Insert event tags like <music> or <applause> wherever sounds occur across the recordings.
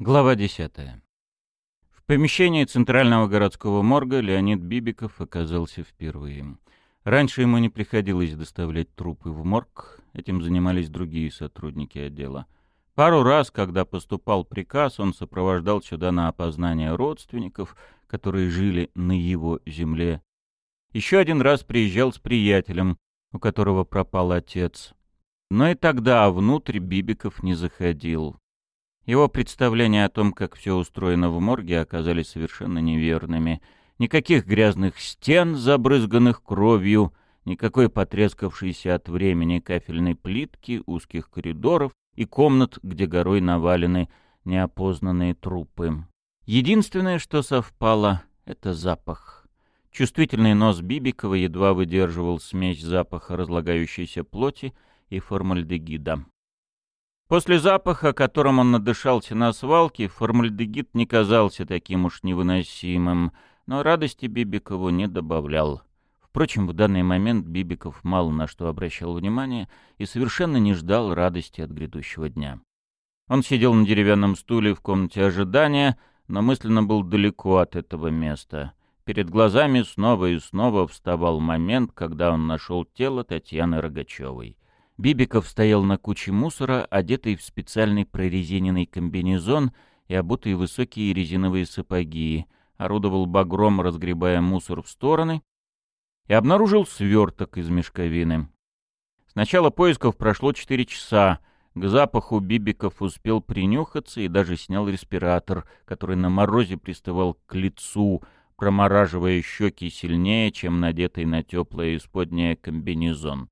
Глава 10. В помещении Центрального городского морга Леонид Бибиков оказался впервые. Раньше ему не приходилось доставлять трупы в морг, этим занимались другие сотрудники отдела. Пару раз, когда поступал приказ, он сопровождал сюда на опознание родственников, которые жили на его земле. Еще один раз приезжал с приятелем, у которого пропал отец. Но и тогда внутрь Бибиков не заходил. Его представления о том, как все устроено в морге, оказались совершенно неверными. Никаких грязных стен, забрызганных кровью, никакой потрескавшейся от времени кафельной плитки, узких коридоров и комнат, где горой навалены неопознанные трупы. Единственное, что совпало, — это запах. Чувствительный нос Бибикова едва выдерживал смесь запаха разлагающейся плоти и формальдегида. После запаха, которым он надышался на свалке, формальдегид не казался таким уж невыносимым, но радости Бибикову не добавлял. Впрочем, в данный момент Бибиков мало на что обращал внимание и совершенно не ждал радости от грядущего дня. Он сидел на деревянном стуле в комнате ожидания, но мысленно был далеко от этого места. Перед глазами снова и снова вставал момент, когда он нашел тело Татьяны Рогачевой. Бибиков стоял на куче мусора, одетый в специальный прорезиненный комбинезон и обутые высокие резиновые сапоги, орудовал багром, разгребая мусор в стороны, и обнаружил сверток из мешковины. С начала поисков прошло четыре часа. К запаху Бибиков успел принюхаться и даже снял респиратор, который на морозе приставал к лицу, промораживая щеки сильнее, чем надетый на теплое исподнее комбинезон.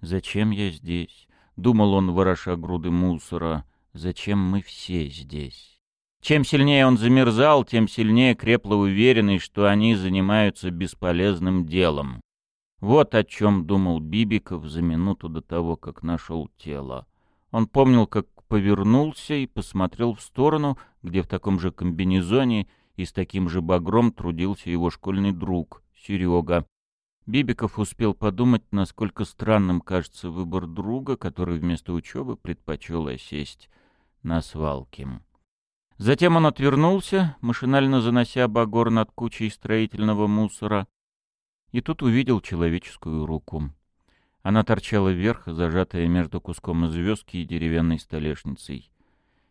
«Зачем я здесь?» — думал он, вороша груды мусора. «Зачем мы все здесь?» Чем сильнее он замерзал, тем сильнее крепло уверенность, что они занимаются бесполезным делом. Вот о чем думал Бибиков за минуту до того, как нашел тело. Он помнил, как повернулся и посмотрел в сторону, где в таком же комбинезоне и с таким же багром трудился его школьный друг, Серега. Бибиков успел подумать, насколько странным кажется выбор друга, который вместо учебы предпочел осесть на свалке. Затем он отвернулся, машинально занося багор над кучей строительного мусора, и тут увидел человеческую руку. Она торчала вверх, зажатая между куском звездки и деревянной столешницей.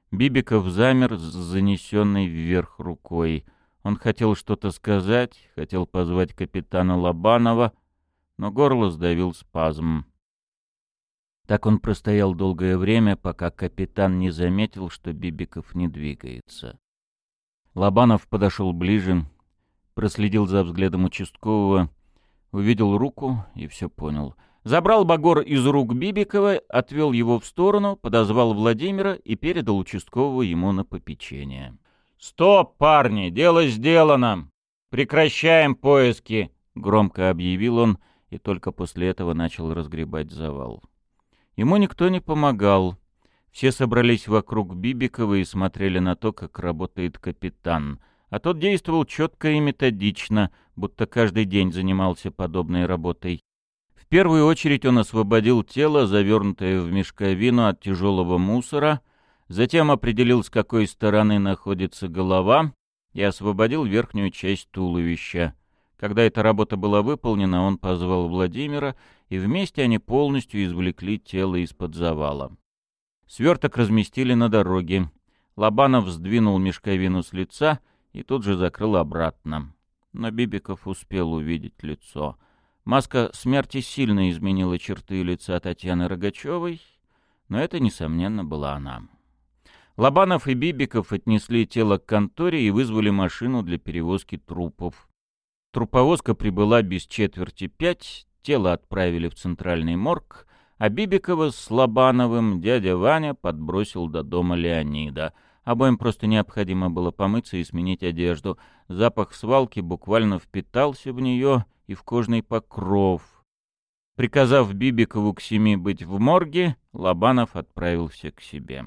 Бибиков замер с занесенной вверх рукой — он хотел что-то сказать, хотел позвать капитана Лобанова, но горло сдавил спазм. Так он простоял долгое время, пока капитан не заметил, что Бибиков не двигается. Лобанов подошел ближе, проследил за взглядом участкового, увидел руку и все понял. Забрал Багор из рук Бибикова, отвел его в сторону, подозвал Владимира и передал участкового ему на попечение. «Стоп, парни, дело сделано! Прекращаем поиски!» — громко объявил он и только после этого начал разгребать завал. Ему никто не помогал. Все собрались вокруг Бибикова и смотрели на то, как работает капитан. А тот действовал четко и методично, будто каждый день занимался подобной работой. В первую очередь он освободил тело, завернутое в мешковину от тяжелого мусора, Затем определил, с какой стороны находится голова, и освободил верхнюю часть туловища. Когда эта работа была выполнена, он позвал Владимира, и вместе они полностью извлекли тело из-под завала. Сверток разместили на дороге. Лобанов сдвинул мешковину с лица и тут же закрыл обратно. Но Бибиков успел увидеть лицо. Маска смерти сильно изменила черты лица Татьяны Рогачевой, но это, несомненно, была она. Лобанов и Бибиков отнесли тело к конторе и вызвали машину для перевозки трупов. Труповозка прибыла без четверти пять, тело отправили в центральный морг, а Бибикова с Лобановым дядя Ваня подбросил до дома Леонида. Обоим просто необходимо было помыться и сменить одежду. Запах свалки буквально впитался в нее и в кожный покров. Приказав Бибикову к семи быть в морге, Лобанов отправился к себе.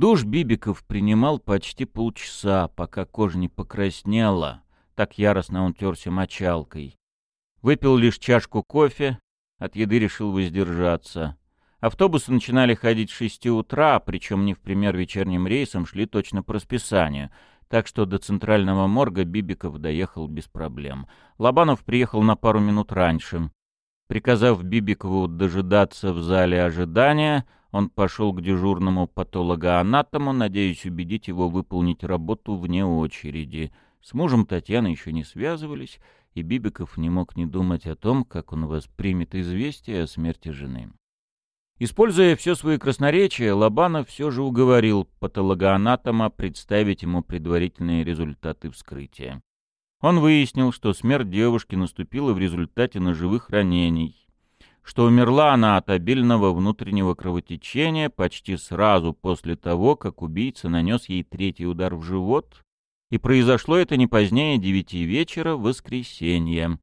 Душ Бибиков принимал почти полчаса, пока кожа не покраснела, так яростно он терся мочалкой. Выпил лишь чашку кофе, от еды решил воздержаться. Автобусы начинали ходить с 6 утра, причем не в пример вечерним рейсом шли точно по расписанию, так что до центрального морга Бибиков доехал без проблем. Лобанов приехал на пару минут раньше. Приказав Бибикову дожидаться в зале ожидания, он пошел к дежурному патологоанатому, надеясь убедить его выполнить работу вне очереди. С мужем Татьяны еще не связывались, и Бибиков не мог не думать о том, как он воспримет известие о смерти жены. Используя все свои красноречия, Лобанов все же уговорил патологоанатома представить ему предварительные результаты вскрытия. Он выяснил, что смерть девушки наступила в результате ножевых ранений, что умерла она от обильного внутреннего кровотечения почти сразу после того, как убийца нанес ей третий удар в живот, и произошло это не позднее девяти вечера в воскресенье.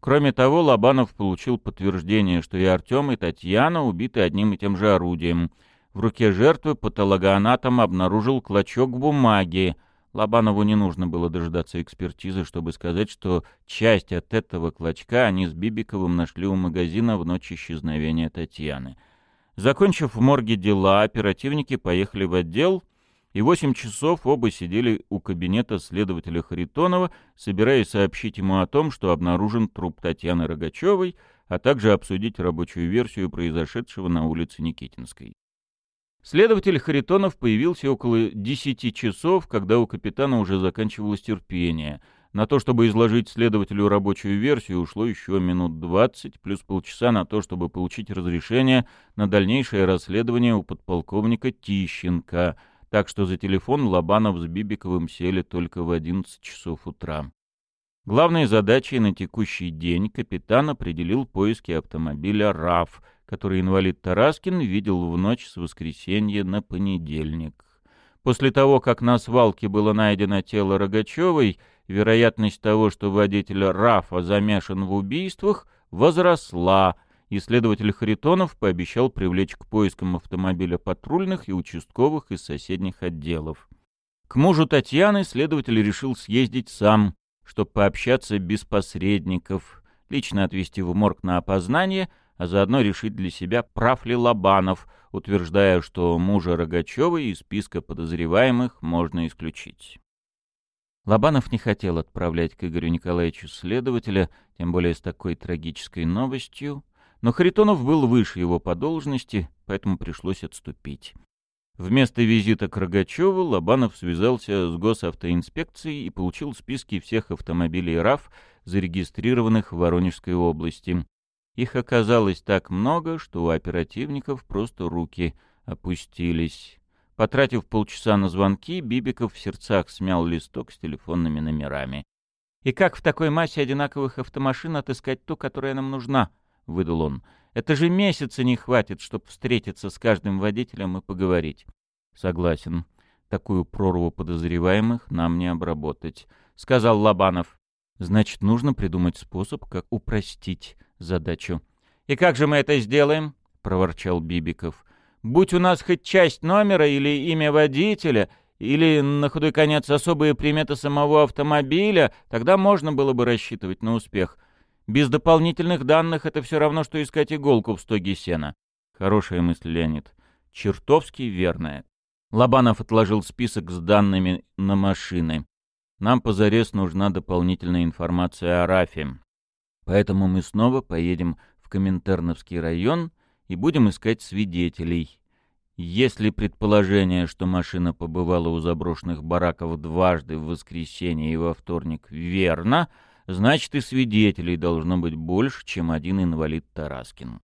Кроме того, Лобанов получил подтверждение, что и Артем, и Татьяна убиты одним и тем же орудием. В руке жертвы патологоанатом обнаружил клочок бумаги, Лобанову не нужно было дожидаться экспертизы, чтобы сказать, что часть от этого клочка они с Бибиковым нашли у магазина в ночь исчезновения Татьяны. Закончив в морге дела, оперативники поехали в отдел, и восемь часов оба сидели у кабинета следователя Харитонова, собираясь сообщить ему о том, что обнаружен труп Татьяны Рогачевой, а также обсудить рабочую версию произошедшего на улице Никитинской. Следователь Харитонов появился около десяти часов, когда у капитана уже заканчивалось терпение. На то, чтобы изложить следователю рабочую версию, ушло еще минут двадцать, плюс полчаса на то, чтобы получить разрешение на дальнейшее расследование у подполковника Тищенко, так что за телефон Лобанов с Бибиковым сели только в одиннадцать часов утра. Главной задачей на текущий день капитан определил поиски автомобиля «РАФ», который инвалид Тараскин видел в ночь с воскресенья на понедельник. После того, как на свалке было найдено тело Рогачевой, вероятность того, что водитель Рафа замешан в убийствах, возросла, и следователь Харитонов пообещал привлечь к поискам автомобиля патрульных и участковых из соседних отделов. К мужу Татьяны следователь решил съездить сам, чтобы пообщаться без посредников, лично отвезти в морг на опознание — а заодно решить для себя, прав ли Лобанов, утверждая, что мужа Рогачевой из списка подозреваемых можно исключить. Лобанов не хотел отправлять к Игорю Николаевичу следователя, тем более с такой трагической новостью, но Харитонов был выше его по должности, поэтому пришлось отступить. Вместо визита к Рогачеву Лобанов связался с госавтоинспекцией и получил списки всех автомобилей РАФ, зарегистрированных в Воронежской области. Их оказалось так много, что у оперативников просто руки опустились. Потратив полчаса на звонки, Бибиков в сердцах смял листок с телефонными номерами. «И как в такой массе одинаковых автомашин отыскать ту, которая нам нужна?» — выдал он. «Это же месяца не хватит, чтобы встретиться с каждым водителем и поговорить». «Согласен. Такую прорву подозреваемых нам не обработать», — сказал Лобанов. «Значит, нужно придумать способ, как упростить задачу. «И как же мы это сделаем?» — проворчал Бибиков. «Будь у нас хоть часть номера или имя водителя, или, на худой конец, особые приметы самого автомобиля, тогда можно было бы рассчитывать на успех. Без дополнительных данных это все равно, что искать иголку в стоге сена». Хорошая мысль, Леонид. Чертовски верная. Лобанов отложил список с данными на машины. Нам позарез нужна дополнительная информация о Рафе. Поэтому мы снова поедем в Коминтерновский район и будем искать свидетелей. Если предположение, что машина побывала у заброшенных бараков дважды в воскресенье и во вторник, верно, значит и свидетелей должно быть больше, чем один инвалид Тараскин.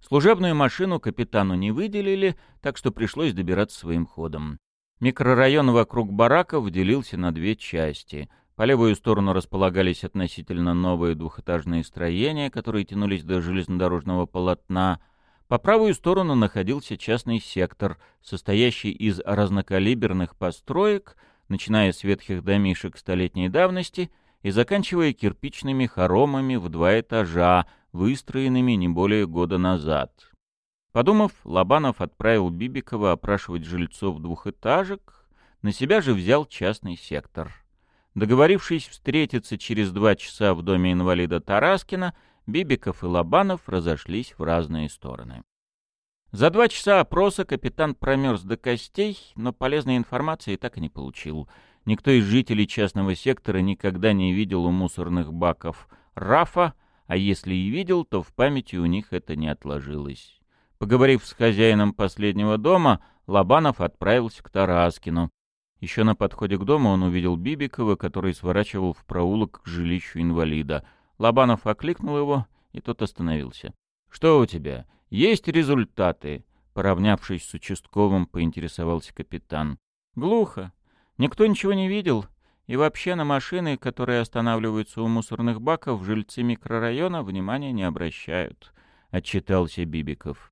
Служебную машину капитану не выделили, так что пришлось добираться своим ходом. Микрорайон вокруг бараков делился на две части — по левую сторону располагались относительно новые двухэтажные строения, которые тянулись до железнодорожного полотна. По правую сторону находился частный сектор, состоящий из разнокалиберных построек, начиная с ветхих домишек столетней давности и заканчивая кирпичными хоромами в два этажа, выстроенными не более года назад. Подумав, Лобанов отправил Бибикова опрашивать жильцов двухэтажек, на себя же взял частный сектор — Договорившись встретиться через два часа в доме инвалида Тараскина, Бибиков и Лобанов разошлись в разные стороны. За два часа опроса капитан промерз до костей, но полезной информации так и не получил. Никто из жителей частного сектора никогда не видел у мусорных баков рафа, а если и видел, то в памяти у них это не отложилось. Поговорив с хозяином последнего дома, Лобанов отправился к Тараскину. Еще на подходе к дому он увидел Бибикова, который сворачивал в проулок к жилищу инвалида. Лобанов окликнул его, и тот остановился. «Что у тебя? Есть результаты?» Поравнявшись с участковым, поинтересовался капитан. «Глухо. Никто ничего не видел. И вообще на машины, которые останавливаются у мусорных баков, жильцы микрорайона внимания не обращают», — отчитался Бибиков.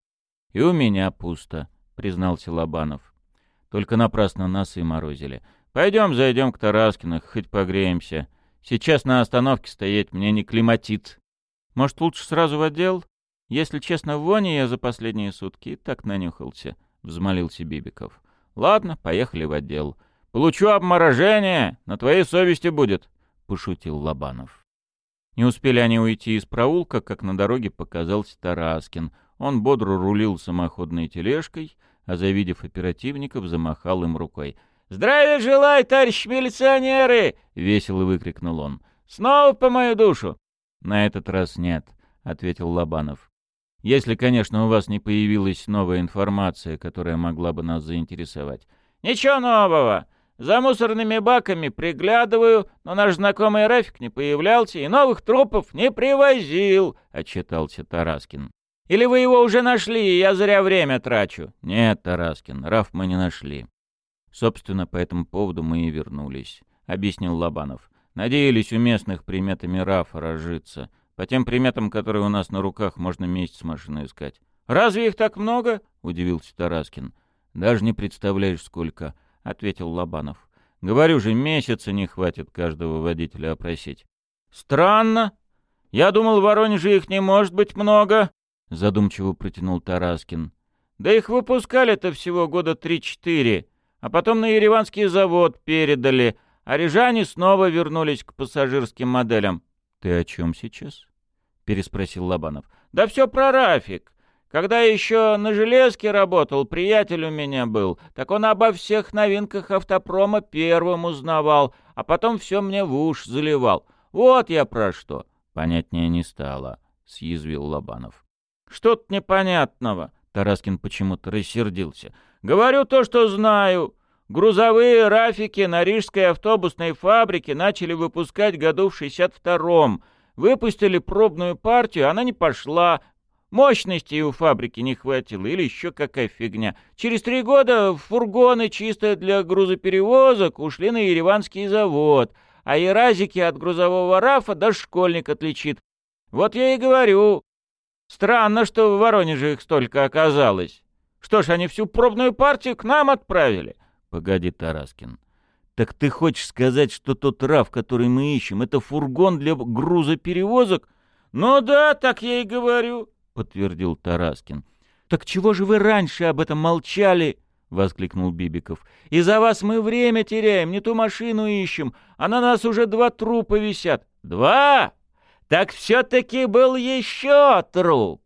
«И у меня пусто», — признался Лобанов. «Только напрасно носы морозили. Пойдем зайдем к Тараскиных, хоть погреемся. Сейчас на остановке стоять мне не климатит. Может, лучше сразу в отдел? Если честно, в воне я за последние сутки так нанюхался», — взмолился Бибиков. «Ладно, поехали в отдел. Получу обморожение, на твоей совести будет», — пошутил Лобанов. Не успели они уйти из проулка, как на дороге показался Тараскин. Он бодро рулил самоходной тележкой, а, завидев оперативников, замахал им рукой. «Здравия желаю, товарищ милиционеры!» — весело выкрикнул он. «Снова по мою душу!» «На этот раз нет», — ответил Лобанов. «Если, конечно, у вас не появилась новая информация, которая могла бы нас заинтересовать». «Ничего нового. За мусорными баками приглядываю, но наш знакомый Рафик не появлялся и новых трупов не привозил», — отчитался Тараскин. «Или вы его уже нашли, и я зря время трачу?» «Нет, Тараскин, Раф мы не нашли». «Собственно, по этому поводу мы и вернулись», — объяснил Лобанов. «Надеялись у местных приметами Рафа разжиться. По тем приметам, которые у нас на руках, можно месяц машины искать». «Разве их так много?» — удивился Тараскин. «Даже не представляешь, сколько», — ответил Лобанов. «Говорю же, месяца не хватит каждого водителя опросить». «Странно. Я думал, в Воронеже их не может быть много», — задумчиво протянул Тараскин. «Да их выпускали-то всего года три-четыре, а потом на Ереванский завод передали, а рижане снова вернулись к пассажирским моделям». «Ты о чем сейчас?» — переспросил Лобанов. «Да все про Рафик. Когда еще на железке работал, приятель у меня был, так он обо всех новинках автопрома первым узнавал, а потом все мне в уш заливал. Вот я про что. Понятнее не стало, — съязвил Лобанов. Что-то непонятного. Тараскин почему-то рассердился. Говорю то, что знаю. Грузовые рафики на рижской автобусной фабрике начали выпускать году в 62-м. Выпустили пробную партию, она не пошла, Мощности у фабрики не хватило или еще какая фигня. Через три года фургоны чисто для грузоперевозок ушли на Ереванский завод, а еразики от грузового рафа даже школьник отличит. Вот я и говорю. Странно, что в Воронеже их столько оказалось. Что ж, они всю пробную партию к нам отправили. Погоди, Тараскин. Так ты хочешь сказать, что тот раф, который мы ищем, это фургон для грузоперевозок? Ну да, так я и говорю. — подтвердил Тараскин. «Так чего же вы раньше об этом молчали?» — воскликнул Бибиков. «Из-за вас мы время теряем, не ту машину ищем, а на нас уже два трупа висят». «Два? Так все-таки был еще труп!»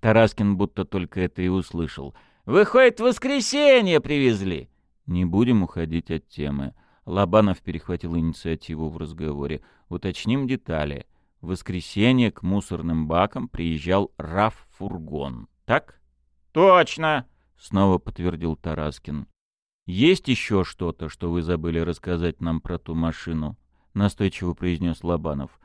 Тараскин будто только это и услышал. «Выходит, в воскресенье привезли!» «Не будем уходить от темы». Лобанов перехватил инициативу в разговоре. «Уточним детали». В воскресенье к мусорным бакам приезжал РАФ-фургон. Так? Точно, снова подтвердил Тараскин. Есть еще что-то, что вы забыли рассказать нам про ту машину? Настойчиво произнес Лобанов.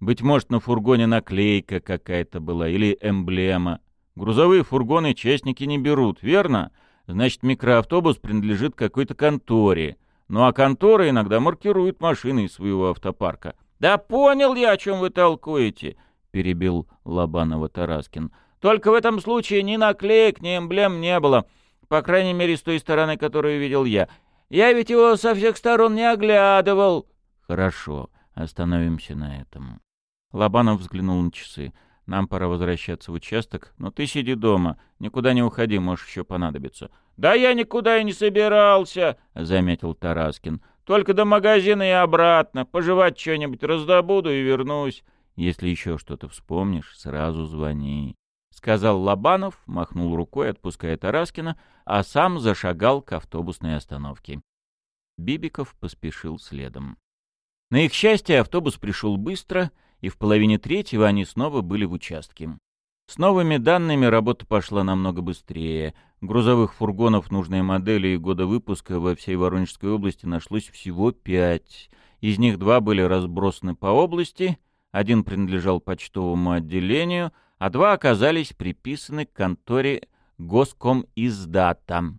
Быть может, на фургоне наклейка какая-то была или эмблема. Грузовые фургоны частники не берут, верно? Значит, микроавтобус принадлежит какой-то конторе. Ну а контора иногда маркирует машины из своего автопарка. «Да понял я, о чем вы толкуете», — перебил Лобанова Тараскин. «Только в этом случае ни наклеек, ни эмблем не было, по крайней мере, с той стороны, которую видел я. Я ведь его со всех сторон не оглядывал». «Хорошо, остановимся на этом». Лобанов взглянул на часы. «Нам пора возвращаться в участок, но ты сиди дома, никуда не уходи, можешь еще понадобиться». «Да я никуда и не собирался», — заметил Тараскин. Только до магазина и обратно. Пожевать что-нибудь раздобуду и вернусь. Если еще что-то вспомнишь, сразу звони. сказал Лобанов, махнул рукой, отпуская Тараскина, а сам зашагал к автобусной остановке. Бибиков поспешил следом. На их счастье автобус пришел быстро, и в половине третьего они снова были в участке. С новыми данными работа пошла намного быстрее. Грузовых фургонов нужной модели и года выпуска во всей Воронежской области нашлось всего пять. Из них два были разбросаны по области, один принадлежал почтовому отделению, а два оказались приписаны к конторе Госкомиздата.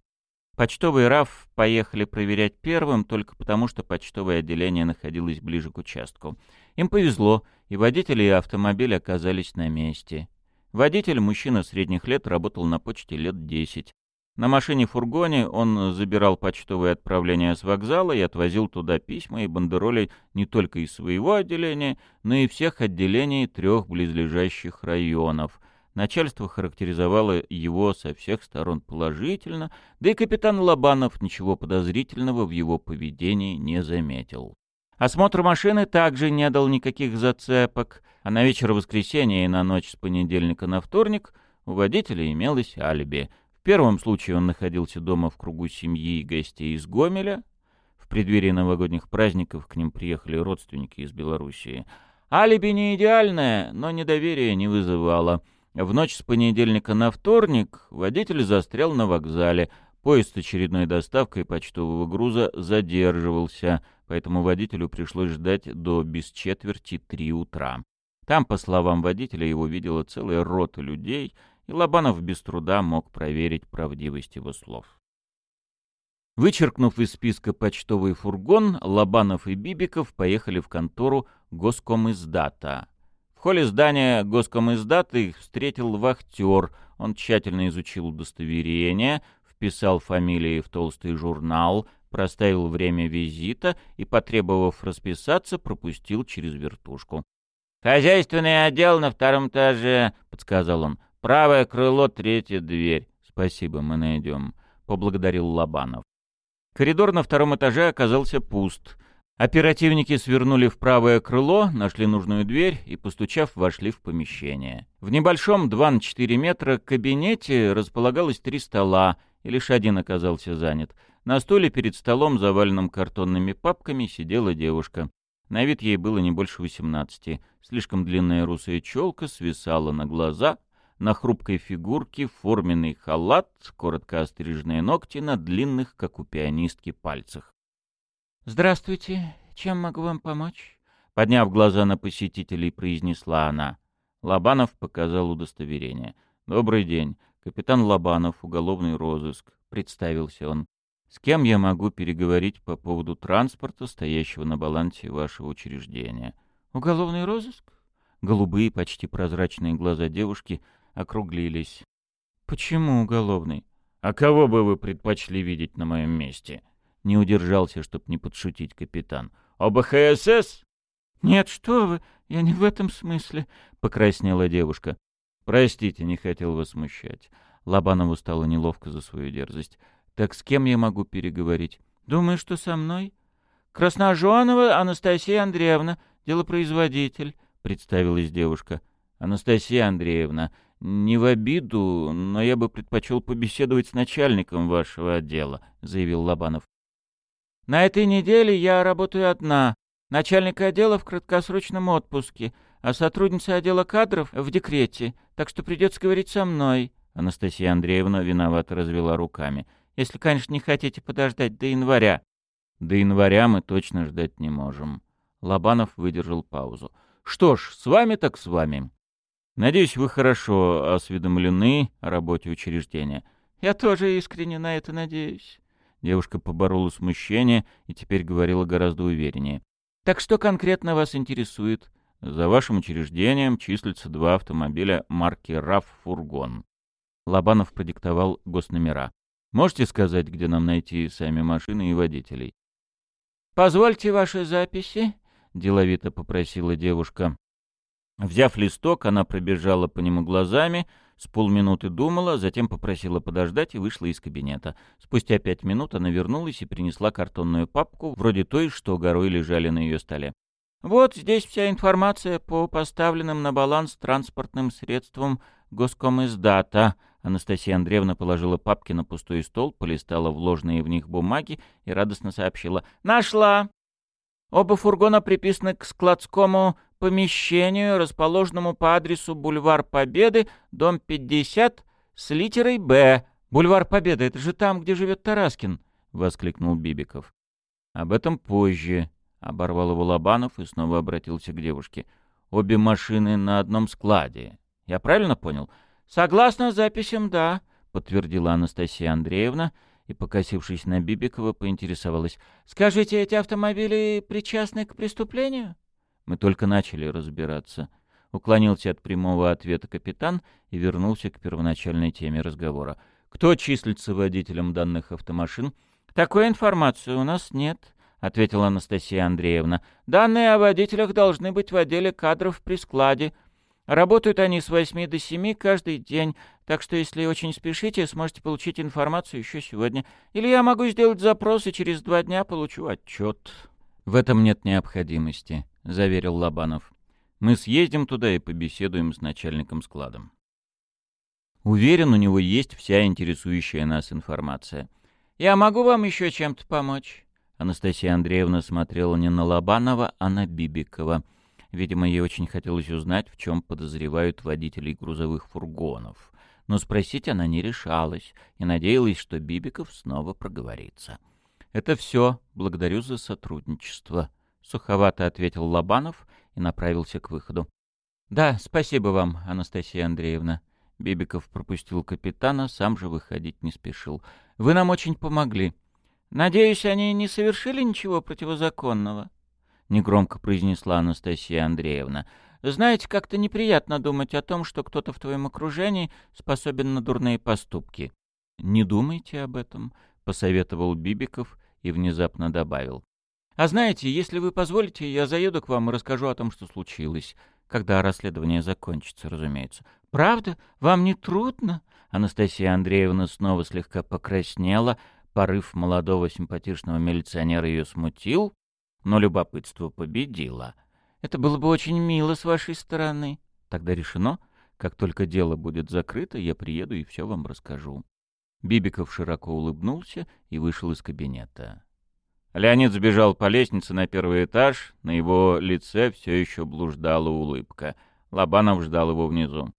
Почтовый РАФ поехали проверять первым только потому, что почтовое отделение находилось ближе к участку. Им повезло, и водители и автомобиль оказались на месте. Водитель, мужчина средних лет, работал на почте лет 10. На машине-фургоне он забирал почтовые отправления с вокзала и отвозил туда письма и бандероли не только из своего отделения, но и всех отделений трех близлежащих районов. Начальство характеризовало его со всех сторон положительно, да и капитан Лобанов ничего подозрительного в его поведении не заметил. Осмотр машины также не дал никаких зацепок, а на вечер воскресенья и на ночь с понедельника на вторник у водителя имелось алиби. В первом случае он находился дома в кругу семьи и гостей из Гомеля. В преддверии новогодних праздников к ним приехали родственники из Белоруссии. Алиби не идеальное, но недоверие не вызывало. В ночь с понедельника на вторник водитель застрял на вокзале. Поезд с очередной доставкой почтового груза задерживался — поэтому водителю пришлось ждать до без четверти три утра. Там, по словам водителя, его видела целая рота людей, и Лобанов без труда мог проверить правдивость его слов. Вычеркнув из списка почтовый фургон, Лобанов и Бибиков поехали в контору Госкомиздата. В холле здания Госкомиздата их встретил вахтер. Он тщательно изучил удостоверение, вписал фамилии в толстый журнал, проставил время визита и, потребовав расписаться, пропустил через вертушку. «Хозяйственный отдел на втором этаже», — подсказал он. «Правое крыло, третья дверь». «Спасибо, мы найдем», — поблагодарил Лобанов. Коридор на втором этаже оказался пуст. Оперативники свернули в правое крыло, нашли нужную дверь и, постучав, вошли в помещение. В небольшом 2 на 4 метра кабинете располагалось три стола, и лишь один оказался занят — на стуле перед столом, заваленным картонными папками, сидела девушка. На вид ей было не больше восемнадцати. Слишком длинная русая челка свисала на глаза, на хрупкой фигурке форменный халат, коротко остриженные ногти на длинных, как у пианистки, пальцах. «Здравствуйте, чем могу вам помочь?» Подняв глаза на посетителей, произнесла она. Лобанов показал удостоверение. «Добрый день. Капитан Лобанов, уголовный розыск», — представился он. С кем я могу переговорить по поводу транспорта, стоящего на балансе вашего учреждения? Уголовный розыск? Голубые, почти прозрачные глаза девушки округлились. Почему уголовный? А кого бы вы предпочли видеть на моем месте? Не удержался, чтоб не подшутить капитан. ОБХСС? Нет, что вы, я не в этом смысле, покраснела девушка. Простите, не хотел вас смущать. Лобанову стало неловко за свою дерзость. Так с кем я могу переговорить? Думаю, что со мной. Красножонова Анастасия Андреевна, делопроизводитель, представилась девушка. Анастасия Андреевна, не в обиду, но я бы предпочел побеседовать с начальником вашего отдела, заявил Лобанов. На этой неделе я работаю одна. Начальник отдела в краткосрочном отпуске, а сотрудница отдела кадров в декрете, так что придется говорить со мной. Анастасия Андреевна виновато развела руками. Если, конечно, не хотите подождать до января. До января мы точно ждать не можем. Лобанов выдержал паузу. Что ж, с вами так с вами. Надеюсь, вы хорошо осведомлены о работе учреждения. Я тоже искренне на это надеюсь. Девушка поборола смущение и теперь говорила гораздо увереннее. Так что конкретно вас интересует? За вашим учреждением числятся два автомобиля марки РАФ «Фургон». Лобанов продиктовал госномера. Можете сказать, где нам найти сами машины и водителей? «Позвольте ваши записи», — деловито попросила девушка. Взяв листок, она пробежала по нему глазами, с полминуты думала, затем попросила подождать и вышла из кабинета. Спустя пять минут она вернулась и принесла картонную папку, вроде той, что горой лежали на ее столе. «Вот здесь вся информация по поставленным на баланс транспортным средствам Госкомиздата. Анастасия Андреевна положила папки на пустой стол, полистала вложенные в них бумаги и радостно сообщила. «Нашла! Оба фургона приписаны к складскому помещению, расположенному по адресу Бульвар Победы, дом 50, с литерой «Б». «Бульвар Победы» — это же там, где живет Тараскин!» — воскликнул Бибиков. «Об этом позже», — оборвал его Лобанов и снова обратился к девушке. «Обе машины на одном складе. Я правильно понял?» «Согласно записям, да», — подтвердила Анастасия Андреевна и, покосившись на Бибикова, поинтересовалась. «Скажите, эти автомобили причастны к преступлению?» «Мы только начали разбираться». Уклонился от прямого ответа капитан и вернулся к первоначальной теме разговора. «Кто числится водителем данных автомашин?» «Такой информации у нас нет», — ответила Анастасия Андреевна. «Данные о водителях должны быть в отделе кадров при складе. Работают они с восьми до семи каждый день, так что если очень спешите, сможете получить информацию еще сегодня. Или я могу сделать запрос, и через два дня получу отчет». «В этом нет необходимости», — заверил Лобанов. «Мы съездим туда и побеседуем с начальником складом». Уверен, у него есть вся интересующая нас информация. «Я могу вам еще чем-то помочь?» Анастасия Андреевна смотрела не на Лобанова, а на Бибикова — Видимо, ей очень хотелось узнать, в чем подозревают водителей грузовых фургонов. Но спросить она не решалась и надеялась, что Бибиков снова проговорится. «Это все. Благодарю за сотрудничество», — суховато ответил Лобанов и направился к выходу. «Да, спасибо вам, Анастасия Андреевна». Бибиков пропустил капитана, сам же выходить не спешил. «Вы нам очень помогли. Надеюсь, они не совершили ничего противозаконного?» — негромко произнесла Анастасия Андреевна. «Знаете, как-то неприятно думать о том, что кто-то в твоем окружении способен на дурные поступки». «Не думайте об этом», — посоветовал Бибиков и внезапно добавил. «А знаете, если вы позволите, я заеду к вам и расскажу о том, что случилось, когда расследование закончится, разумеется». «Правда? Вам не трудно?» Анастасия Андреевна снова слегка покраснела, порыв молодого симпатичного милиционера ее смутил, но любопытство победило. Это было бы очень мило с вашей стороны. Тогда решено. Как только дело будет закрыто, я приеду и все вам расскажу. Бибиков широко улыбнулся и вышел из кабинета. Леонид сбежал по лестнице на первый этаж, на его лице все еще блуждала улыбка. Лобанов ждал его внизу.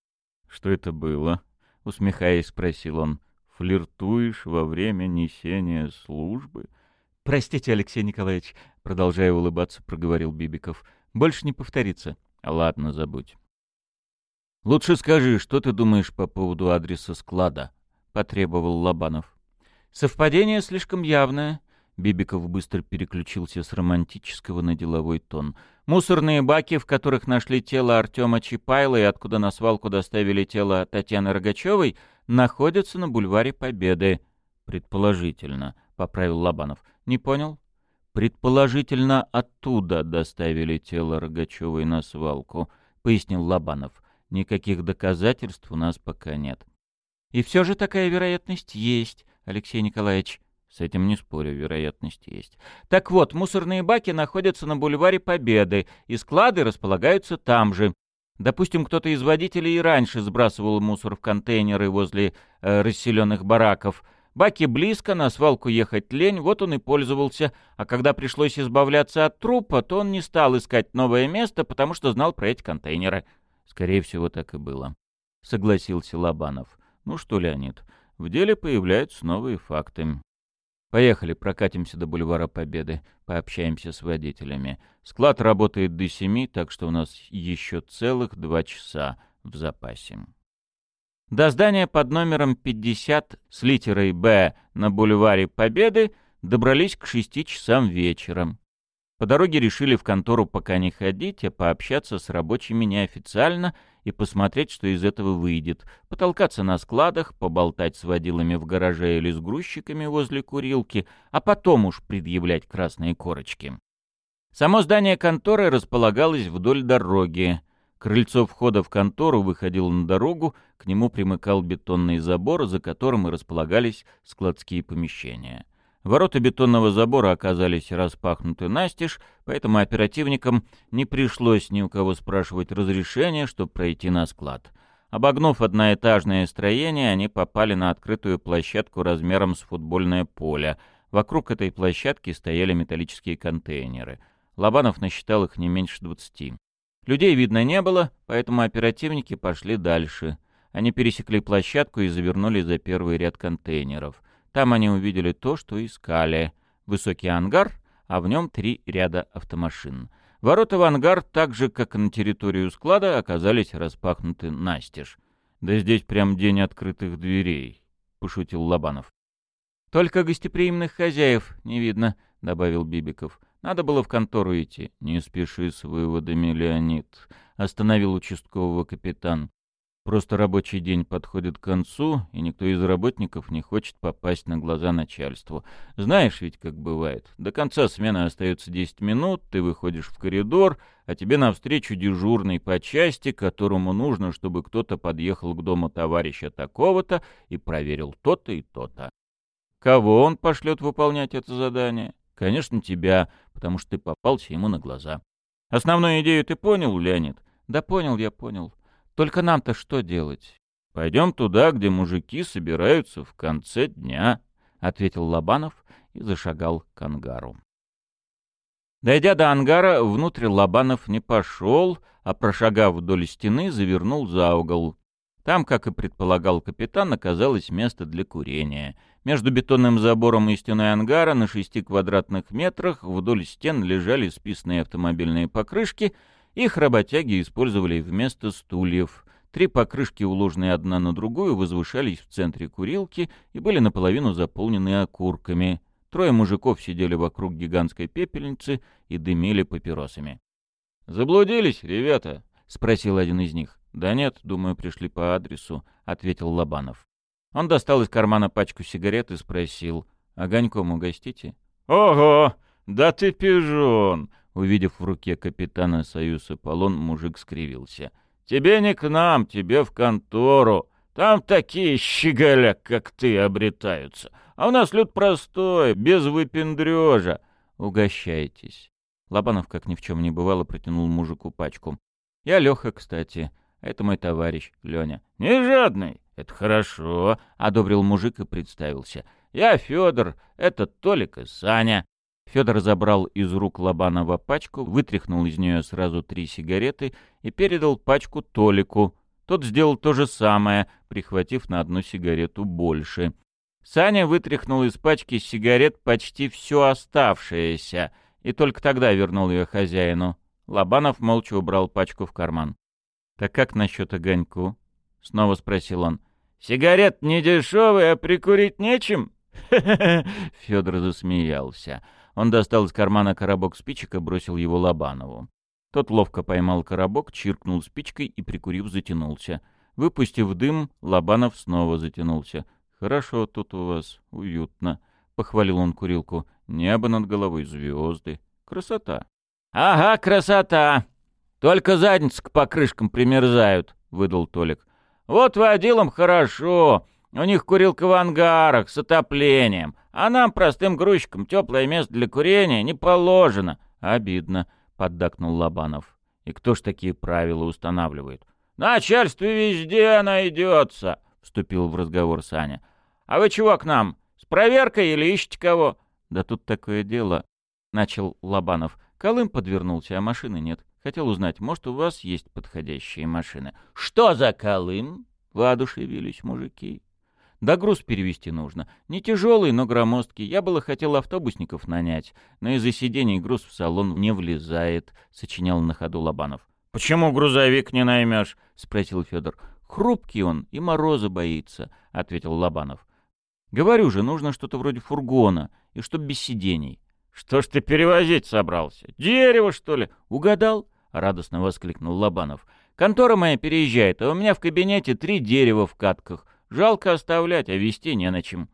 «Что это было?» — усмехаясь, спросил он. «Флиртуешь во время несения службы?» «Простите, Алексей Николаевич», — продолжая улыбаться, проговорил Бибиков. «Больше не повторится». «Ладно, забудь». «Лучше скажи, что ты думаешь по поводу адреса склада?» — потребовал Лобанов. «Совпадение слишком явное». Бибиков быстро переключился с романтического на деловой тон. «Мусорные баки, в которых нашли тело Артема Чапайла и откуда на свалку доставили тело Татьяны Рогачевой, находятся на бульваре Победы». «Предположительно», — поправил Лобанов. «Не понял?» «Предположительно, оттуда доставили тело Рогачевой на свалку», — пояснил Лобанов. «Никаких доказательств у нас пока нет». «И все же такая вероятность есть, Алексей Николаевич». С этим не спорю, вероятность есть. Так вот, мусорные баки находятся на бульваре Победы, и склады располагаются там же. Допустим, кто-то из водителей и раньше сбрасывал мусор в контейнеры возле э, расселенных бараков — Баки близко, на свалку ехать лень, вот он и пользовался. А когда пришлось избавляться от трупа, то он не стал искать новое место, потому что знал про эти контейнеры. Скорее всего, так и было. Согласился Лобанов. Ну что, Леонид, в деле появляются новые факты. Поехали, прокатимся до бульвара Победы, пообщаемся с водителями. Склад работает до семи, так что у нас еще целых два часа в запасе. До здания под номером 50 с литерой «Б» на бульваре Победы добрались к шести часам вечера. По дороге решили в контору пока не ходить, а пообщаться с рабочими неофициально и посмотреть, что из этого выйдет. Потолкаться на складах, поболтать с водилами в гараже или с грузчиками возле курилки, а потом уж предъявлять красные корочки. Само здание конторы располагалось вдоль дороги. Крыльцо входа в контору выходило на дорогу, к нему примыкал бетонный забор, за которым и располагались складские помещения. Ворота бетонного забора оказались распахнуты настежь, поэтому оперативникам не пришлось ни у кого спрашивать разрешения, чтобы пройти на склад. Обогнув одноэтажное строение, они попали на открытую площадку размером с футбольное поле. Вокруг этой площадки стояли металлические контейнеры. Лобанов насчитал их не меньше двадцати. Людей видно не было, поэтому оперативники пошли дальше. Они пересекли площадку и завернули за первый ряд контейнеров. Там они увидели то, что искали. Высокий ангар, а в нем три ряда автомашин. Ворота в ангар, так же, как и на территорию склада, оказались распахнуты настежь. «Да здесь прям день открытых дверей», — пошутил Лобанов. «Только гостеприимных хозяев не видно», — добавил Бибиков. «Надо было в контору идти». «Не спеши с выводами, Леонид», — остановил участкового капитан. Просто рабочий день подходит к концу, и никто из работников не хочет попасть на глаза начальству. Знаешь ведь, как бывает. До конца смены остается 10 минут, ты выходишь в коридор, а тебе навстречу дежурный по части, которому нужно, чтобы кто-то подъехал к дому товарища такого-то и проверил то-то и то-то. Кого он пошлет выполнять это задание? Конечно, тебя, потому что ты попался ему на глаза. Основную идею ты понял, Леонид? Да понял я, понял. Только нам-то что делать? — Пойдем туда, где мужики собираются в конце дня, — ответил Лобанов и зашагал к ангару. Дойдя до ангара, внутрь Лобанов не пошел, а, прошагав вдоль стены, завернул за угол. Там, как и предполагал капитан, оказалось место для курения. Между бетонным забором и стеной ангара на шести квадратных метрах вдоль стен лежали списанные автомобильные покрышки — их работяги использовали вместо стульев. Три покрышки, уложенные одна на другую, возвышались в центре курилки и были наполовину заполнены окурками. Трое мужиков сидели вокруг гигантской пепельницы и дымили папиросами. «Заблудились, ребята?» — спросил один из них. «Да нет, думаю, пришли по адресу», — ответил Лобанов. Он достал из кармана пачку сигарет и спросил. «Огоньком угостите?» «Ого! Да ты пижон!» Увидев в руке капитана Союз Аполлон, мужик скривился. «Тебе не к нам, тебе в контору. Там такие щеголя, как ты, обретаются. А у нас люд простой, без выпендрежа. Угощайтесь». Лобанов, как ни в чем не бывало, протянул мужику пачку. «Я Леха, кстати. Это мой товарищ, Леня». «Не жадный. Это хорошо», — одобрил мужик и представился. «Я Федор, это Толик и Саня». Федор забрал из рук Лобанова пачку, вытряхнул из нее сразу три сигареты и передал пачку Толику. Тот сделал то же самое, прихватив на одну сигарету больше. Саня вытряхнул из пачки сигарет почти все оставшееся и только тогда вернул ее хозяину. Лобанов молча убрал пачку в карман. «Так как насчет огоньку?» — снова спросил он. «Сигарет не дешевый, а прикурить нечем?» <laughs> Федор засмеялся. Он достал из кармана коробок спичек и бросил его Лобанову. Тот ловко поймал коробок, чиркнул спичкой и, прикурив, затянулся. Выпустив дым, Лобанов снова затянулся. «Хорошо тут у вас, уютно», — похвалил он курилку. «Небо над головой, звезды. Красота». «Ага, красота! Только задницы к покрышкам примерзают», — выдал Толик. «Вот водилам хорошо. У них курилка в ангарах с отоплением. А нам, простым грузчикам, теплое место для курения не положено. Обидно, — поддакнул Лобанов. И кто ж такие правила устанавливает? Начальство везде найдется, — вступил в разговор Саня. А вы чего к нам? С проверкой или ищете кого? Да тут такое дело, — начал Лобанов. Колым подвернулся, а машины нет. Хотел узнать, может, у вас есть подходящие машины. Что за Колым? Воодушевились мужики. Да груз перевести нужно. Не тяжелый, но громоздкий. Я было хотел автобусников нанять, но из-за сидений груз в салон не влезает, — сочинял на ходу Лобанов. — Почему грузовик не наймешь? — спросил Федор. — Хрупкий он и мороза боится, — ответил Лобанов. — Говорю же, нужно что-то вроде фургона, и чтоб без сидений. — Что ж ты перевозить собрался? Дерево, что ли? — Угадал? — радостно воскликнул Лобанов. — Контора моя переезжает, а у меня в кабинете три дерева в катках. Жалко оставлять, а вести не на чем.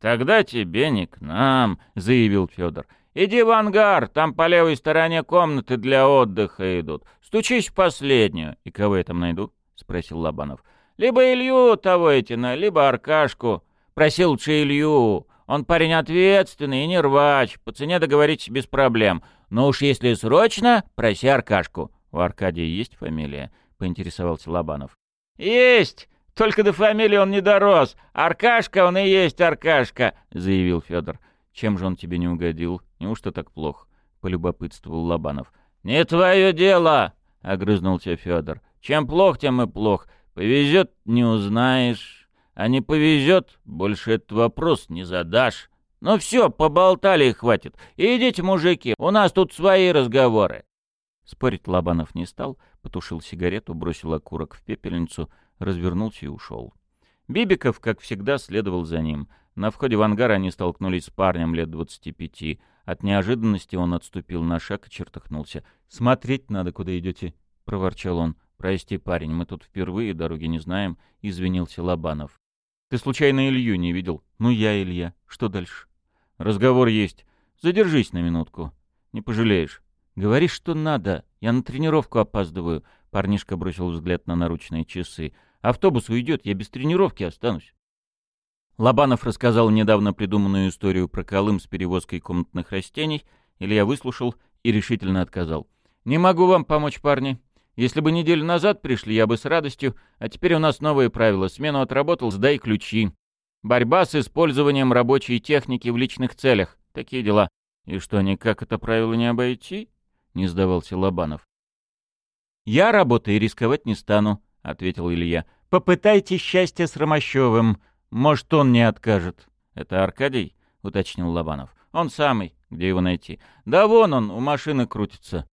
«Тогда тебе не к нам», — заявил Федор. «Иди в ангар, там по левой стороне комнаты для отдыха идут. Стучись в последнюю». «И кого я там найду?» — спросил Лобанов. «Либо Илью того этина, либо Аркашку. Просил лучше Илью. Он парень ответственный и не рвач. По цене договоритесь без проблем. Но уж если срочно, проси Аркашку». «У Аркадия есть фамилия?» — поинтересовался Лобанов. Есть! Только до фамилии он не дорос. Аркашка он и есть Аркашка, заявил Федор. Чем же он тебе не угодил? Неужто так плохо? полюбопытствовал Лобанов. Не твое дело, огрызнулся Федор. Чем плох, тем и плох. Повезет — не узнаешь. А не повезет — больше этот вопрос не задашь. Ну все, поболтали и хватит. Идите, мужики, у нас тут свои разговоры. Спорить Лобанов не стал, потушил сигарету, бросил окурок в пепельницу, развернулся и ушел. Бибиков, как всегда, следовал за ним. На входе в ангар они столкнулись с парнем лет двадцати пяти. От неожиданности он отступил на шаг и чертыхнулся. «Смотреть надо, куда идете», — проворчал он. «Прости, парень, мы тут впервые, дороги не знаем», — извинился Лобанов. «Ты случайно Илью не видел?» «Ну, я Илья. Что дальше?» «Разговор есть. Задержись на минутку. Не пожалеешь». «Говори, что надо. Я на тренировку опаздываю», — парнишка бросил взгляд на наручные часы. «Автобус уйдет, я без тренировки останусь». Лобанов рассказал недавно придуманную историю про Колым с перевозкой комнатных растений. Илья выслушал и решительно отказал. «Не могу вам помочь, парни. Если бы неделю назад пришли, я бы с радостью, а теперь у нас новые правила. Смену отработал, сдай ключи. Борьба с использованием рабочей техники в личных целях. Такие дела. И что, никак это правило не обойти? Не сдавался Лобанов. Я работой рисковать не стану, ответил Илья. Попытайте счастье с Ромащевым. Может, он не откажет. Это Аркадий? уточнил Лобанов. Он самый. Где его найти? Да вон он, у машины крутится.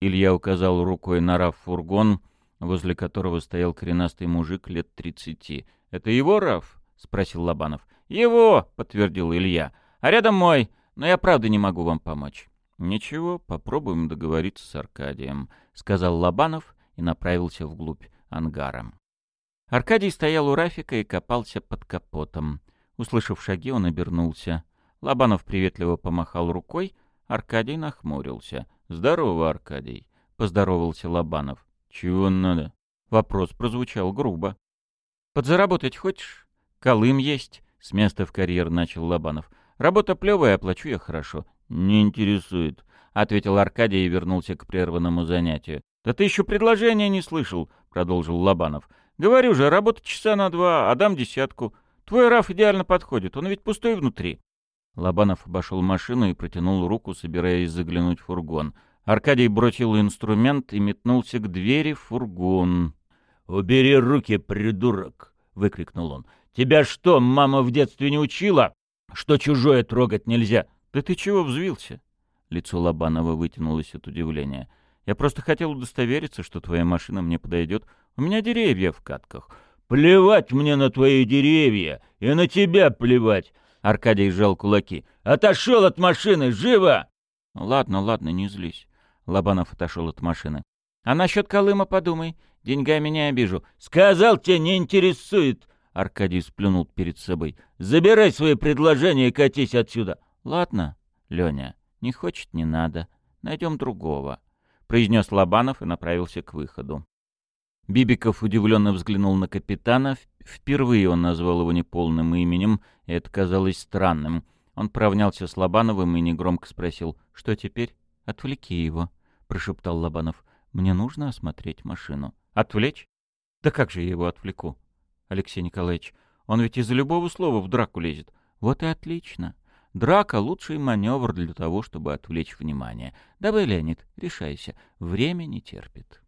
Илья указал рукой на РАФ-фургон, возле которого стоял коренастый мужик лет тридцати. «Это его РАФ?» — спросил Лобанов. «Его!» — подтвердил Илья. «А рядом мой, но я правда не могу вам помочь». «Ничего, попробуем договориться с Аркадием», — сказал Лобанов и направился вглубь ангара. Аркадий стоял у Рафика и копался под капотом. Услышав шаги, он обернулся. Лобанов приветливо помахал рукой, Аркадий нахмурился — «Здорово, Аркадий», — поздоровался Лобанов. «Чего надо?» Вопрос прозвучал грубо. «Подзаработать хочешь? Колым есть», — с места в карьер начал Лобанов. «Работа плевая, оплачу я хорошо». «Не интересует», — ответил Аркадий и вернулся к прерванному занятию. «Да ты еще предложения не слышал», — продолжил Лобанов. «Говорю же, работа часа на два, а дам десятку. Твой раф идеально подходит, он ведь пустой внутри». Лобанов обошел машину и протянул руку, собираясь заглянуть в фургон. Аркадий бросил инструмент и метнулся к двери в фургон. «Убери руки, придурок!» — выкрикнул он. «Тебя что, мама в детстве не учила? Что чужое трогать нельзя?» «Да ты чего взвился?» Лицо Лобанова вытянулось от удивления. «Я просто хотел удостовериться, что твоя машина мне подойдет. У меня деревья в катках». «Плевать мне на твои деревья! И на тебя плевать! Аркадий сжал кулаки. «Отошел от машины! Живо!» «Ладно, ладно, не злись». Лобанов отошел от машины. «А насчет Колыма подумай. Деньгами не обижу». «Сказал, тебя не интересует!» Аркадий сплюнул перед собой. «Забирай свои предложения и катись отсюда!» «Ладно, Леня, не хочет, не надо. Найдем другого», — произнес Лобанов и направился к выходу. Бибиков удивленно взглянул на капитана. Впервые он назвал его неполным именем, и это казалось странным. Он поравнялся с Лобановым и негромко спросил, «Что теперь?» «Отвлеки его», — прошептал Лобанов. «Мне нужно осмотреть машину». «Отвлечь? Да как же я его отвлеку?» «Алексей Николаевич, он ведь из-за любого слова в драку лезет». «Вот и отлично. Драка — лучший маневр для того, чтобы отвлечь внимание. Давай, Леонид, решайся. Время не терпит».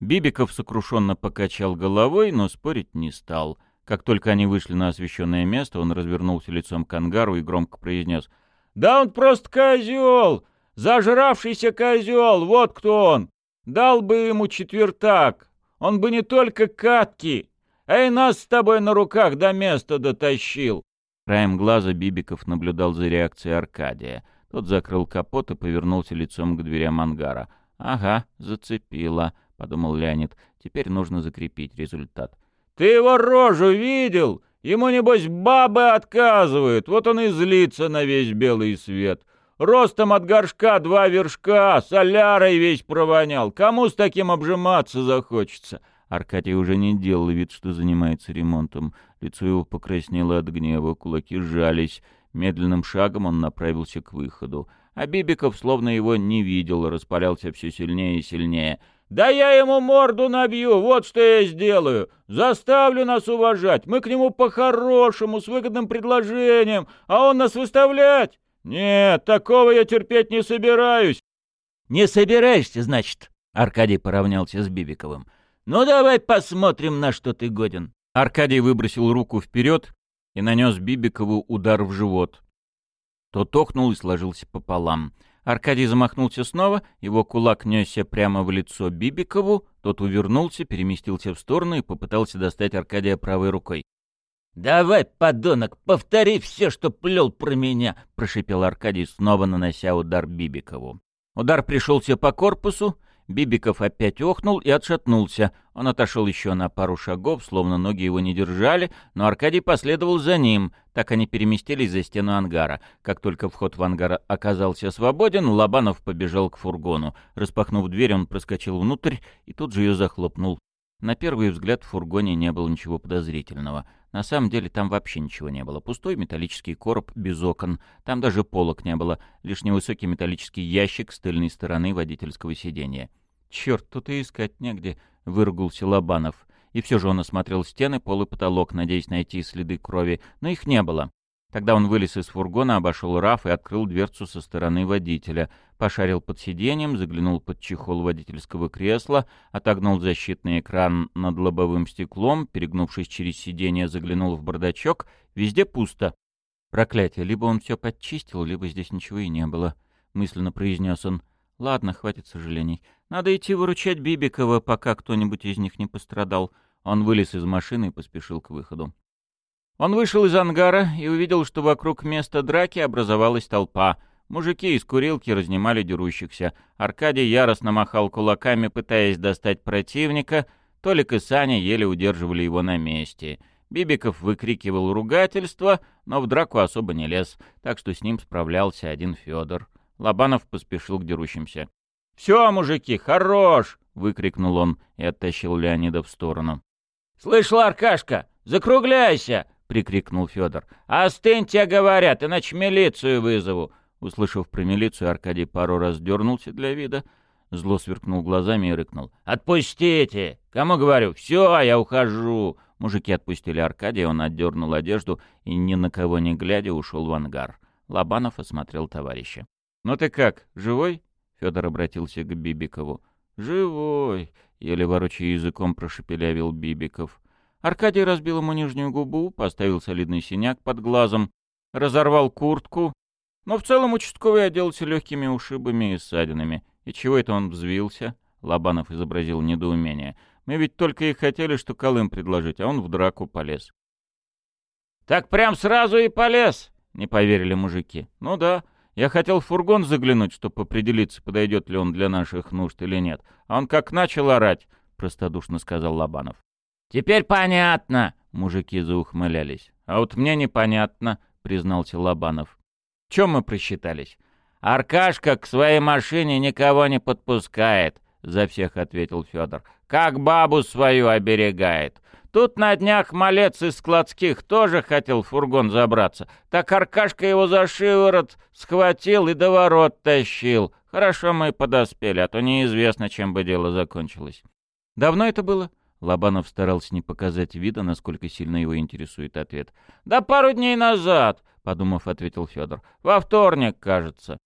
Бибиков сокрушенно покачал головой, но спорить не стал. Как только они вышли на освещенное место, он развернулся лицом к ангару и громко произнес. «Да он просто козел! Зажравшийся козел! Вот кто он! Дал бы ему четвертак! Он бы не только катки, а и нас с тобой на руках до места дотащил!» Краем глаза Бибиков наблюдал за реакцией Аркадия. Тот закрыл капот и повернулся лицом к дверям ангара. «Ага, зацепило», подумал Леонид. Теперь нужно закрепить результат. Ты его рожу видел? Ему, небось, бабы отказывают. Вот он и злится на весь белый свет. Ростом от горшка два вершка, солярой весь провонял. Кому с таким обжиматься захочется? Аркадий уже не делал вид, что занимается ремонтом. Лицо его покраснело от гнева, кулаки сжались. Медленным шагом он направился к выходу. а Бибиков словно его не видел, распалялся все сильнее и сильнее. «Да я ему морду набью, вот что я сделаю. Заставлю нас уважать. Мы к нему по-хорошему, с выгодным предложением, а он нас выставлять? Нет, такого я терпеть не собираюсь». «Не собираешься, значит?» — Аркадий поравнялся с Бибиковым. «Ну давай посмотрим, на что ты годен». Аркадий выбросил руку вперед и нанес Бибикову удар в живот. Тот охнул и сложился пополам. Аркадий замахнулся снова, его кулак несся прямо в лицо Бибикову, тот увернулся, переместился в сторону и попытался достать Аркадия правой рукой. «Давай, подонок, повтори все, что плел про меня!» — прошипел Аркадий, снова нанося удар Бибикову. Удар пришелся по корпусу, Бибиков опять охнул и отшатнулся. Он отошел еще на пару шагов, словно ноги его не держали, но Аркадий последовал за ним. Так они переместились за стену ангара. Как только вход в ангар оказался свободен, Лобанов побежал к фургону. Распахнув дверь, он проскочил внутрь и тут же ее захлопнул. На первый взгляд в фургоне не было ничего подозрительного. На самом деле там вообще ничего не было. Пустой металлический короб без окон. Там даже полок не было. Лишь невысокий металлический ящик с тыльной стороны водительского сиденья. «Черт, тут и искать негде», — выругался Лобанов. И все же он осмотрел стены, пол и потолок, надеясь найти следы крови, но их не было. Тогда он вылез из фургона, обошел раф и открыл дверцу со стороны водителя, пошарил под сиденьем, заглянул под чехол водительского кресла, отогнул защитный экран над лобовым стеклом, перегнувшись через сиденье, заглянул в бардачок. Везде пусто. Проклятие, либо он все подчистил, либо здесь ничего и не было, — мысленно произнес он. Ладно, хватит сожалений. Надо идти выручать Бибикова, пока кто-нибудь из них не пострадал. Он вылез из машины и поспешил к выходу. Он вышел из ангара и увидел, что вокруг места драки образовалась толпа. Мужики из курилки разнимали дерущихся. Аркадий яростно махал кулаками, пытаясь достать противника. Толик и Саня еле удерживали его на месте. Бибиков выкрикивал ругательство, но в драку особо не лез, так что с ним справлялся один Федор. Лобанов поспешил к дерущимся. «Все, мужики, хорош!» — выкрикнул он и оттащил Леонида в сторону. «Слышь, Аркашка, закругляйся!» — прикрикнул Федор. «Остынь, тебе говорят, иначе милицию вызову!» Услышав про милицию, Аркадий пару раз дернулся для вида, зло сверкнул глазами и рыкнул. «Отпустите! Кому говорю? Все, я ухожу!» Мужики отпустили Аркадия, он отдернул одежду и, ни на кого не глядя, ушел в ангар. Лобанов осмотрел товарища. «Ну ты как, живой?» — Федор обратился к Бибикову. «Живой!» — еле ворочая языком прошепелявил Бибиков. Аркадий разбил ему нижнюю губу, поставил солидный синяк под глазом, разорвал куртку, но в целом участковый оделся легкими ушибами и ссадинами. И чего это он взвился? Лобанов изобразил недоумение. Мы ведь только и хотели, что Колым предложить, а он в драку полез. «Так прям сразу и полез!» — не поверили мужики. «Ну да, я хотел в фургон заглянуть, чтобы определиться, подойдет ли он для наших нужд или нет. А он как начал орать, — простодушно сказал Лобанов. «Теперь понятно!» — мужики заухмылялись. «А вот мне непонятно», — признался Лобанов. «Чем мы просчитались?» «Аркашка к своей машине никого не подпускает», — за всех ответил Федор. «Как бабу свою оберегает. Тут на днях малец из складских тоже хотел в фургон забраться. Так Аркашка его за шиворот схватил и до ворот тащил. Хорошо мы подоспели, а то неизвестно, чем бы дело закончилось. Давно это было? Лобанов старался не показать вида, насколько сильно его интересует ответ. «Да пару дней назад», — подумав, ответил Федор. «Во вторник, кажется».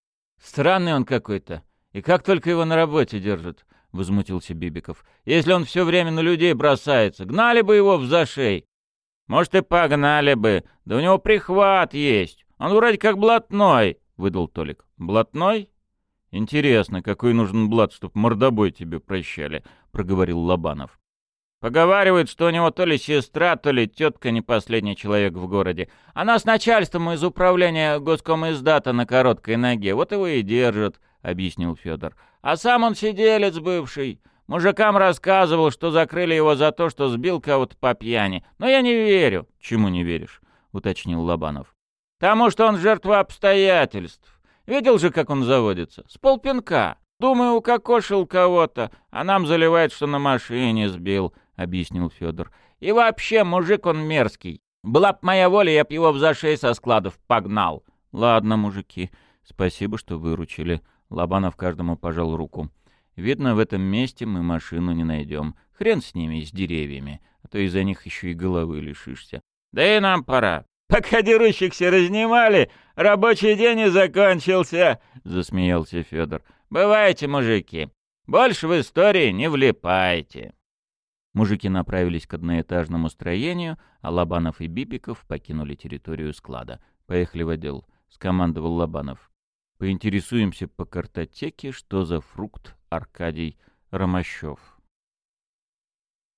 «Странный он какой-то. И как только его на работе держат возмутился Бибиков. «Если он все время на людей бросается, гнали бы его в зашей!» «Может, и погнали бы, да у него прихват есть. Он вроде как блатной», — выдал Толик. «Блатной? Интересно, какой нужен блат, чтоб мордобой тебе прощали», — проговорил Лобанов. Поговаривают, что у него то ли сестра, то ли тетка не последний человек в городе. Она с начальством из управления госкомиздата на короткой ноге. Вот его и держат, — объяснил Федор. А сам он сиделец бывший. Мужикам рассказывал, что закрыли его за то, что сбил кого-то по пьяни. Но я не верю. Чему не веришь? уточнил Лобанов. Тому, что он жертва обстоятельств. Видел же, как он заводится? С полпинка. Думаю, укокошил кого-то, а нам заливает, что на машине сбил, объяснил Федор. И вообще, мужик он мерзкий. Была б моя воля, я б его в зашей со складов погнал. Ладно, мужики, Спасибо, что выручили. Лобанов каждому пожал руку. Видно, в этом месте мы машину не найдем. Хрен с ними, с деревьями, а то из-за них еще и головы лишишься. Да и нам пора. Пока дерущихся разнимали, рабочий день и закончился, — засмеялся Федор. Бывайте, мужики. Больше в истории не влипайте. Мужики направились к одноэтажному строению, а Лобанов и Бибиков покинули территорию склада. «Поехали в отдел», — скомандовал Лобанов. «Поинтересуемся по картотеке, что за фрукт Аркадий Ромащев».